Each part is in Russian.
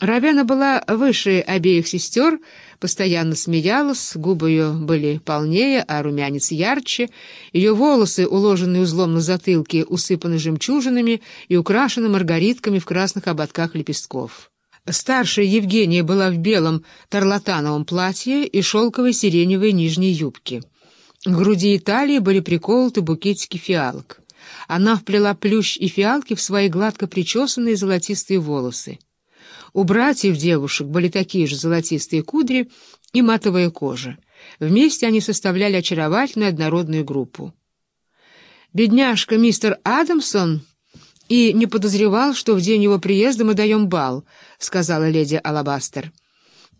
Равена была выше обеих сестер, постоянно смеялась, губы ее были полнее, а румянец ярче, ее волосы, уложенные узлом на затылке, усыпаны жемчужинами и украшены маргаритками в красных ободках лепестков. Старшая Евгения была в белом тарлатановом платье и шелковой сиреневой нижней юбке. К груди и талии были приколоты букетики фиалок. Она вплела плющ и фиалки в свои гладко причесанные золотистые волосы. У братьев девушек были такие же золотистые кудри и матовая кожа. Вместе они составляли очаровательную однородную группу. Бедняжка мистер Адамсон и не подозревал, что в день его приезда мы даем бал, — сказала леди Алабастер.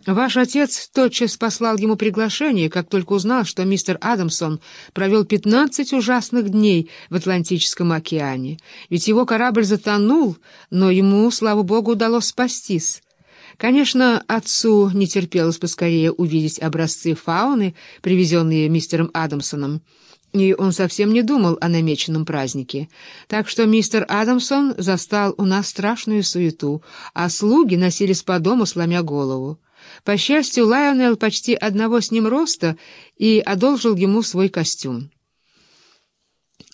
Ваш отец тотчас послал ему приглашение, как только узнал, что мистер Адамсон провел пятнадцать ужасных дней в Атлантическом океане. Ведь его корабль затонул, но ему, слава богу, удалось спастись. Конечно, отцу не терпелось поскорее увидеть образцы фауны, привезенные мистером Адамсоном, и он совсем не думал о намеченном празднике. Так что мистер Адамсон застал у нас страшную суету, а слуги носились по дому, сломя голову. По счастью, Лайонел почти одного с ним роста и одолжил ему свой костюм.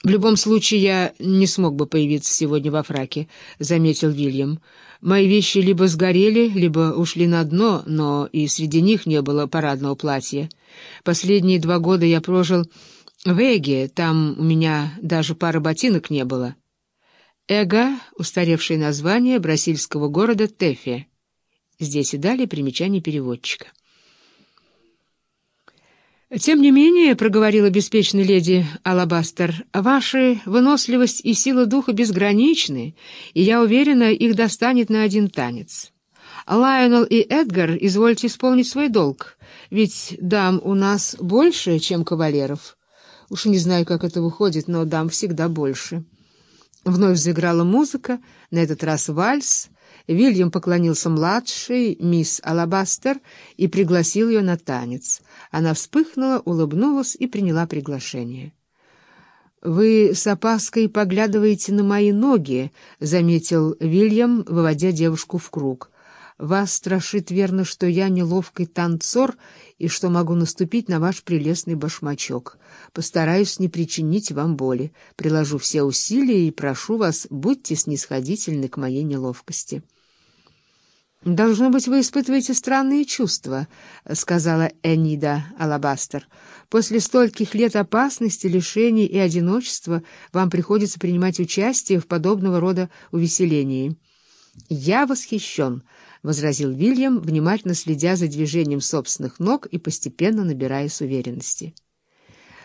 «В любом случае, я не смог бы появиться сегодня во фраке», — заметил Вильям. «Мои вещи либо сгорели, либо ушли на дно, но и среди них не было парадного платья. Последние два года я прожил в Эге, там у меня даже пары ботинок не было». Эга — устаревшее название бразильского города Тефе. Здесь и далее примечание переводчика. «Тем не менее, — проговорила беспечная леди Алабастер, — ваша выносливость и сила духа безграничны, и, я уверена, их достанет на один танец. Лайонел и Эдгар, извольте исполнить свой долг, ведь дам у нас больше, чем кавалеров. Уж не знаю, как это выходит, но дам всегда больше». Вновь заиграла музыка, на этот раз вальс — Вильям поклонился младшей, мисс Алабастер, и пригласил ее на танец. Она вспыхнула, улыбнулась и приняла приглашение. «Вы с опаской поглядываете на мои ноги», — заметил Вильям, выводя девушку в круг. «Вас страшит верно, что я неловкий танцор и что могу наступить на ваш прелестный башмачок. Постараюсь не причинить вам боли, приложу все усилия и прошу вас, будьте снисходительны к моей неловкости». «Должно быть, вы испытываете странные чувства», — сказала Энида Алабастер. «После стольких лет опасности, лишений и одиночества вам приходится принимать участие в подобного рода увеселении». «Я восхищен», — возразил Вильям, внимательно следя за движением собственных ног и постепенно набираясь уверенности.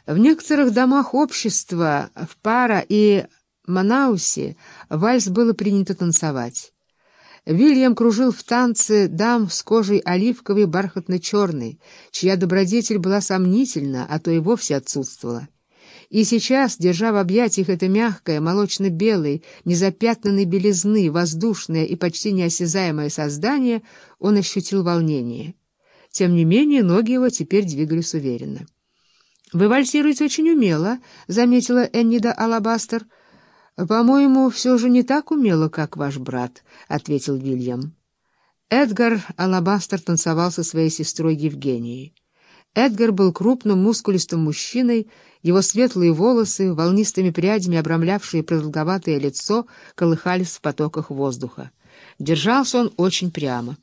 В некоторых домах общества, в Пара и Манаусе, вальс было принято танцевать. Вильям кружил в танце дам с кожей оливковой бархатно-черной, чья добродетель была сомнительна, а то и вовсе отсутствовала. И сейчас, держа в объятиях это мягкое, молочно-белое, незапятнанной белизны, воздушное и почти неосязаемое создание, он ощутил волнение. Тем не менее, ноги его теперь двигались уверенно. «Вы вальсируете очень умело», — заметила Эннида Алабастер, — «По-моему, все же не так умело, как ваш брат», — ответил Вильям. Эдгар Алабастер танцевал со своей сестрой Евгенией. Эдгар был крупным, мускулистым мужчиной, его светлые волосы, волнистыми прядями обрамлявшие продолговатое лицо, колыхались в потоках воздуха. Держался он очень прямо.